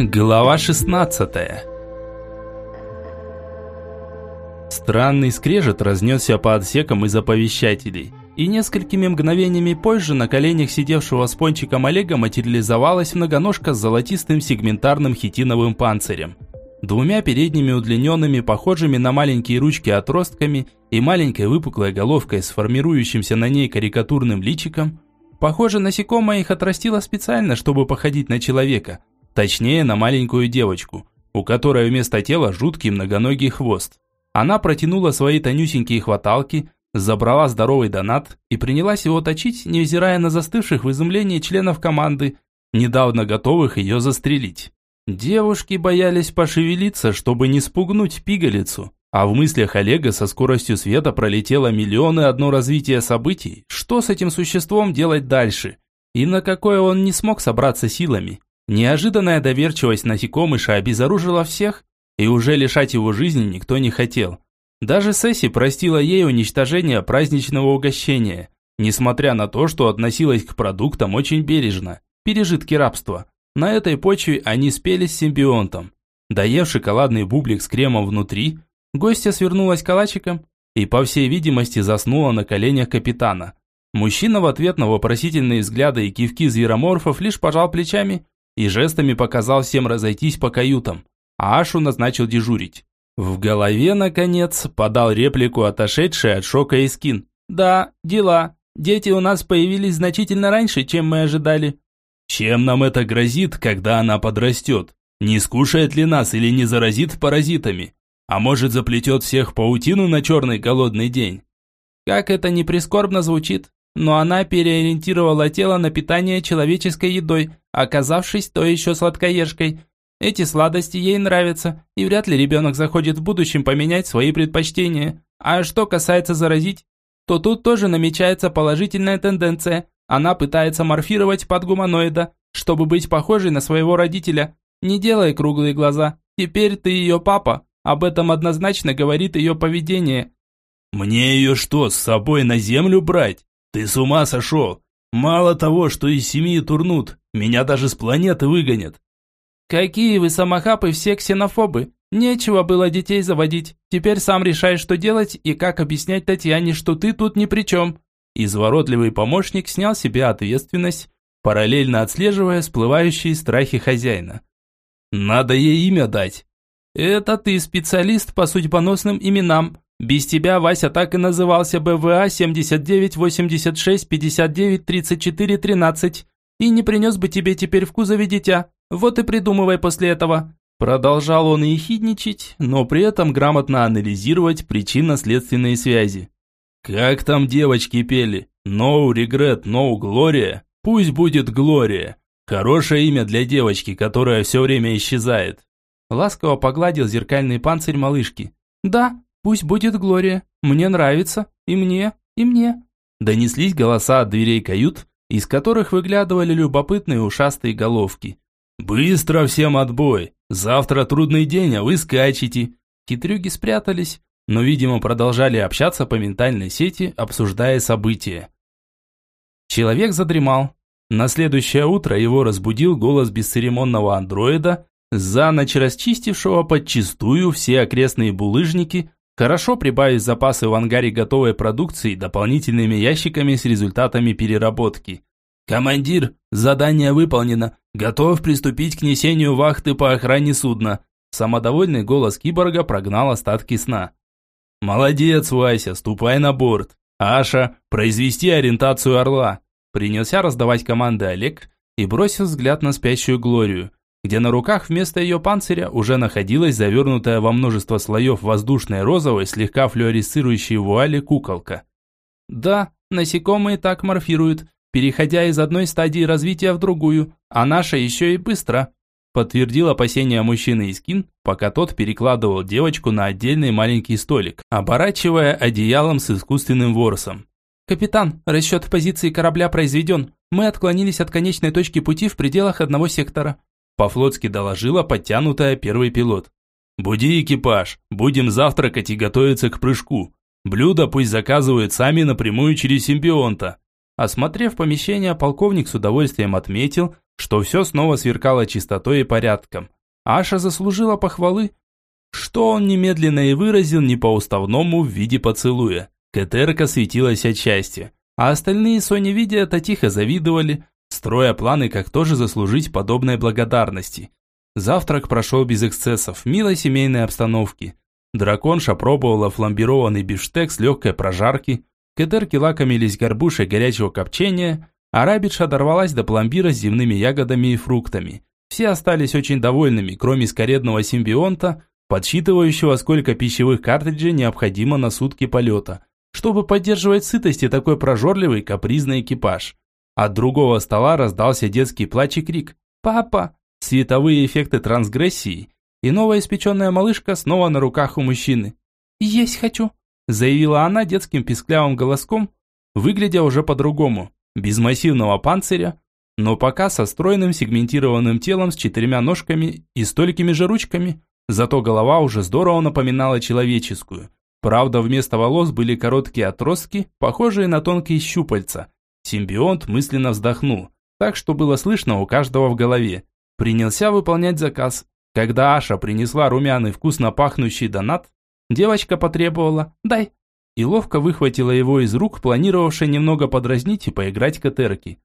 Глава 16 Странный скрежет разнесся по отсекам из оповещателей, и несколькими мгновениями позже на коленях сидевшего с пончиком Олега материализовалась многоножка с золотистым сегментарным хитиновым панцирем. Двумя передними удлиненными, похожими на маленькие ручки отростками и маленькой выпуклой головкой с формирующимся на ней карикатурным личиком, похоже, насекомое их отрастило специально, чтобы походить на человека – Точнее, на маленькую девочку, у которой вместо тела жуткий многоногий хвост. Она протянула свои тонюсенькие хваталки, забрала здоровый донат и принялась его точить, невзирая на застывших в изумлении членов команды, недавно готовых ее застрелить. Девушки боялись пошевелиться, чтобы не спугнуть пигалицу. А в мыслях Олега со скоростью света пролетело миллионы одно развитие событий. Что с этим существом делать дальше? И на какое он не смог собраться силами? Неожиданная доверчивость насекомыша обезоружила всех, и уже лишать его жизни никто не хотел. Даже Сесси простила ей уничтожение праздничного угощения, несмотря на то, что относилась к продуктам очень бережно, пережитки рабства. На этой почве они спелись с симбионтом. Доев шоколадный бублик с кремом внутри, гостья свернулась калачиком и, по всей видимости, заснула на коленях капитана. Мужчина в ответ на вопросительные взгляды и кивки звероморфов лишь пожал плечами и жестами показал всем разойтись по каютам, а Ашу назначил дежурить. В голове, наконец, подал реплику отошедший от шока Искин. «Да, дела. Дети у нас появились значительно раньше, чем мы ожидали». «Чем нам это грозит, когда она подрастет? Не скушает ли нас или не заразит паразитами? А может, заплетет всех паутину на черный голодный день?» Как это не прискорбно звучит, но она переориентировала тело на питание человеческой едой, оказавшись то еще сладкоежкой. Эти сладости ей нравятся, и вряд ли ребенок захочет в будущем поменять свои предпочтения. А что касается заразить, то тут тоже намечается положительная тенденция. Она пытается морфировать под гуманоида, чтобы быть похожей на своего родителя. Не делай круглые глаза. Теперь ты ее папа. Об этом однозначно говорит ее поведение. «Мне ее что, с собой на землю брать? Ты с ума сошел? Мало того, что из семьи турнут, меня даже с планеты выгонят. Какие вы самохапы все ксенофобы. Нечего было детей заводить. Теперь сам решай, что делать и как объяснять Татьяне, что ты тут ни при чем. Изворотливый помощник снял себе ответственность, параллельно отслеживая всплывающие страхи хозяина. Надо ей имя дать. Это ты специалист по судьбоносным именам. Без тебя Вася так и назывался БВА 79 86 59 34 13 и не принес бы тебе теперь в кузове дитя. Вот и придумывай после этого». Продолжал он ехидничать, но при этом грамотно анализировать причинно-следственные связи. «Как там девочки пели? No regret, no gloria? Пусть будет Глория. Хорошее имя для девочки, которая все время исчезает». Ласково погладил зеркальный панцирь малышки. «Да, Пусть будет Глория. Мне нравится. И мне, и мне». Донеслись голоса от дверей кают, из которых выглядывали любопытные ушастые головки. «Быстро всем отбой! Завтра трудный день, а вы скачете!» Хитрюги спрятались, но, видимо, продолжали общаться по ментальной сети, обсуждая события. Человек задремал. На следующее утро его разбудил голос бесцеремонного андроида, за ночь расчистившего подчистую все окрестные булыжники, Хорошо прибавить запасы в ангаре готовой продукции дополнительными ящиками с результатами переработки. «Командир, задание выполнено. Готов приступить к несению вахты по охране судна». Самодовольный голос киборга прогнал остатки сна. «Молодец, Вася, ступай на борт. Аша, произвести ориентацию орла». Принялся раздавать команды Олег и бросил взгляд на спящую Глорию где на руках вместо ее панциря уже находилась завернутая во множество слоев воздушной розовой, слегка флуоресцирующей вуали куколка. Да, насекомые так морфируют, переходя из одной стадии развития в другую, а наша еще и быстро, подтвердил опасения мужчины Искин, пока тот перекладывал девочку на отдельный маленький столик, оборачивая одеялом с искусственным ворсом. «Капитан, расчет позиции корабля произведен. Мы отклонились от конечной точки пути в пределах одного сектора. По-флотски доложила подтянутая первый пилот. «Буди экипаж, будем завтракать и готовиться к прыжку. Блюда пусть заказывают сами напрямую через симбионта». Осмотрев помещение, полковник с удовольствием отметил, что все снова сверкало чистотой и порядком. Аша заслужила похвалы, что он немедленно и выразил не по-уставному в виде поцелуя. Катерка светилась от счастья, а остальные Сони видя это тихо завидовали, строя планы, как тоже заслужить подобной благодарности. Завтрак прошел без эксцессов, милой семейной обстановки. Драконша пробовала фламбированный бифштег с легкой прожарки, кедерки лакомились горбушей горячего копчения, а рабитша дорвалась до пломбира с земными ягодами и фруктами. Все остались очень довольными, кроме скоредного симбионта, подсчитывающего, сколько пищевых картриджей необходимо на сутки полета, чтобы поддерживать сытость и такой прожорливый капризный экипаж. От другого стола раздался детский плач и крик «Папа!» Световые эффекты трансгрессии, и новая испеченная малышка снова на руках у мужчины. «Есть хочу», – заявила она детским писклявым голоском, выглядя уже по-другому, без массивного панциря, но пока со стройным сегментированным телом с четырьмя ножками и столькими же ручками, зато голова уже здорово напоминала человеческую. Правда, вместо волос были короткие отростки, похожие на тонкие щупальца. Симбионт мысленно вздохнул, так что было слышно у каждого в голове. Принялся выполнять заказ. Когда Аша принесла румяный вкусно пахнущий донат, девочка потребовала «дай» и ловко выхватила его из рук, планировавшей немного подразнить и поиграть катерки.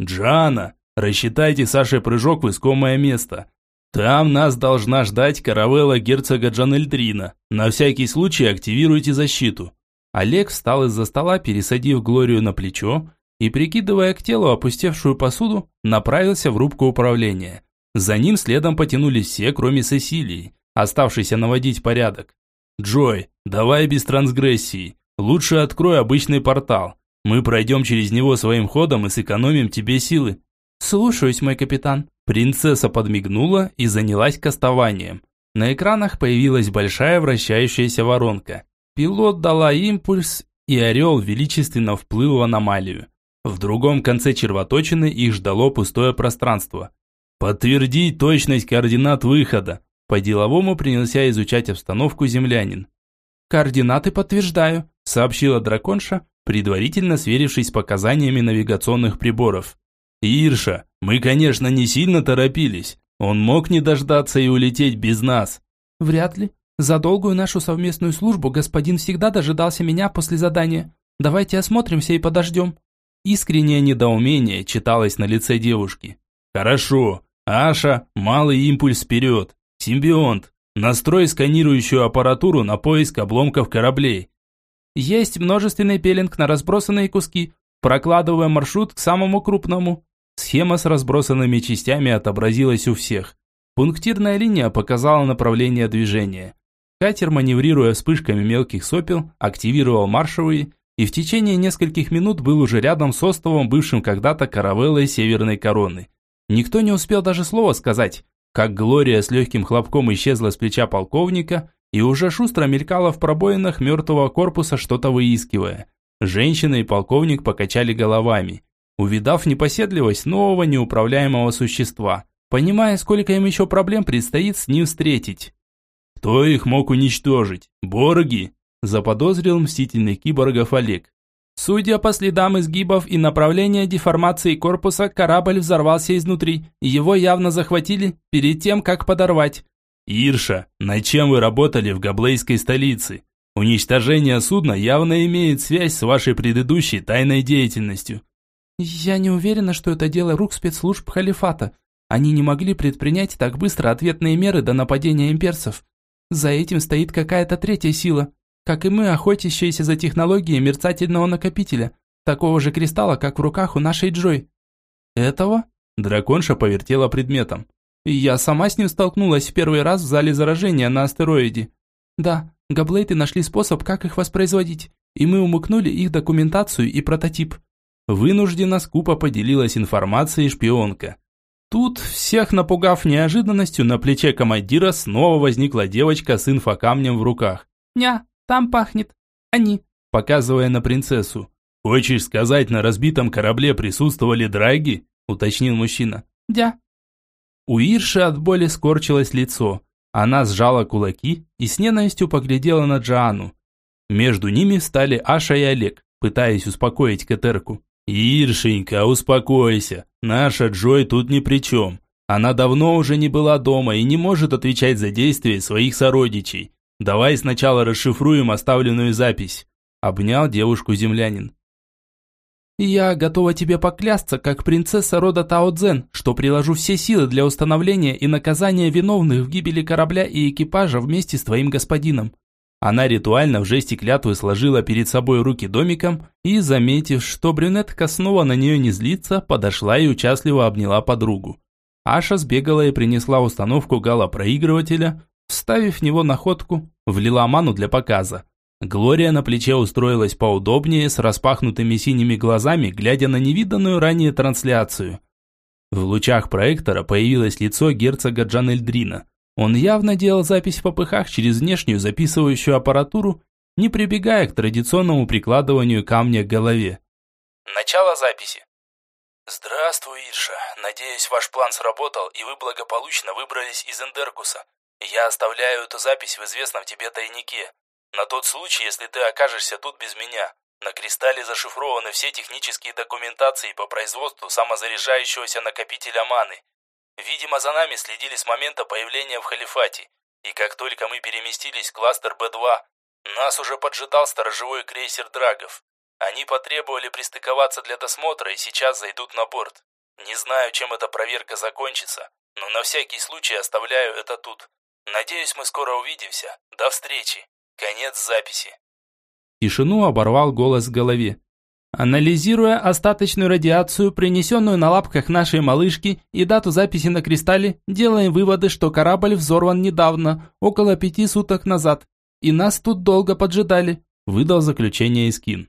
«Джана, рассчитайте Саше прыжок в искомое место. Там нас должна ждать каравелла герцога Джанельдрина. На всякий случай активируйте защиту». Олег встал из-за стола, пересадив Глорию на плечо и, прикидывая к телу опустевшую посуду, направился в рубку управления. За ним следом потянулись все, кроме Сесилии, оставшейся наводить порядок. «Джой, давай без трансгрессии. Лучше открой обычный портал. Мы пройдем через него своим ходом и сэкономим тебе силы». «Слушаюсь, мой капитан». Принцесса подмигнула и занялась кастованием. На экранах появилась большая вращающаяся воронка. Пилот дала импульс, и орел величественно вплыл в аномалию. В другом конце червоточины их ждало пустое пространство. Подтвердить точность координат выхода. По-деловому принялся изучать обстановку землянин. «Координаты подтверждаю», – сообщила драконша, предварительно сверившись с показаниями навигационных приборов. «Ирша, мы, конечно, не сильно торопились. Он мог не дождаться и улететь без нас». «Вряд ли. За долгую нашу совместную службу господин всегда дожидался меня после задания. Давайте осмотримся и подождем». Искреннее недоумение читалось на лице девушки. «Хорошо, Аша, малый импульс вперед. Симбионт, настрой сканирующую аппаратуру на поиск обломков кораблей. Есть множественный пеленг на разбросанные куски. Прокладываем маршрут к самому крупному. Схема с разбросанными частями отобразилась у всех. Пунктирная линия показала направление движения. Катер, маневрируя вспышками мелких сопел, активировал маршевые и в течение нескольких минут был уже рядом с островом, бывшим когда-то каравеллой Северной Короны. Никто не успел даже слова сказать, как Глория с легким хлопком исчезла с плеча полковника и уже шустро мелькала в пробоинах мертвого корпуса, что-то выискивая. Женщина и полковник покачали головами, увидав непоседливость нового неуправляемого существа, понимая, сколько им еще проблем предстоит с ним встретить. «Кто их мог уничтожить? Борги?» – заподозрил мстительный киборгов Олег. Судя по следам изгибов и направления деформации корпуса, корабль взорвался изнутри. Его явно захватили перед тем, как подорвать. «Ирша, над чем вы работали в Габлейской столице? Уничтожение судна явно имеет связь с вашей предыдущей тайной деятельностью». «Я не уверена, что это дело рук спецслужб халифата. Они не могли предпринять так быстро ответные меры до нападения имперцев. За этим стоит какая-то третья сила как и мы, охотящиеся за технологией мерцательного накопителя, такого же кристалла, как в руках у нашей Джой. Этого? Драконша повертела предметом. Я сама с ним столкнулась в первый раз в зале заражения на астероиде. Да, габлейты нашли способ, как их воспроизводить, и мы умыкнули их документацию и прототип. Вынуждена скупо поделилась информацией шпионка. Тут, всех напугав неожиданностью, на плече командира снова возникла девочка с инфокамнем в руках. «Ня, там пахнет. Они. Показывая на принцессу. Хочешь сказать, на разбитом корабле присутствовали драги? Уточнил мужчина. Дя. У Ирши от боли скорчилось лицо. Она сжала кулаки и с ненавистью поглядела на Джану. Между ними встали Аша и Олег, пытаясь успокоить Катерку. «Иршенька, успокойся. Наша Джой тут ни при чем. Она давно уже не была дома и не может отвечать за действия своих сородичей. Давай сначала расшифруем оставленную запись». Обнял девушку землянин. «Я готова тебе поклясться, как принцесса рода Тао Цзэн, что приложу все силы для установления и наказания виновных в гибели корабля и экипажа вместе с твоим господином. Она ритуально в жесте клятвы сложила перед собой руки домиком и, заметив, что брюнетка снова на нее не злится, подошла и участливо обняла подругу. Аша сбегала и принесла установку гала-проигрывателя, вставив в него находку, влила ману для показа. Глория на плече устроилась поудобнее, с распахнутыми синими глазами, глядя на невиданную ранее трансляцию. В лучах проектора появилось лицо герцога Джанельдрина, он явно делал запись в попыхах через внешнюю записывающую аппаратуру, не прибегая к традиционному прикладыванию камня к голове. Начало записи. Здравствуй, Ирша. Надеюсь, ваш план сработал, и вы благополучно выбрались из Эндеркуса. Я оставляю эту запись в известном тебе тайнике. На тот случай, если ты окажешься тут без меня. На кристалле зашифрованы все технические документации по производству самозаряжающегося накопителя маны. Видимо, за нами следили с момента появления в халифате, и как только мы переместились в кластер Б-2, нас уже поджидал сторожевой крейсер Драгов. Они потребовали пристыковаться для досмотра и сейчас зайдут на борт. Не знаю, чем эта проверка закончится, но на всякий случай оставляю это тут. Надеюсь, мы скоро увидимся. До встречи. Конец записи. Тишину оборвал голос в голове. Анализируя остаточную радиацию, принесенную на лапках нашей малышки и дату записи на кристалле, делаем выводы, что корабль взорван недавно, около пяти суток назад. И нас тут долго поджидали, выдал заключение Искин.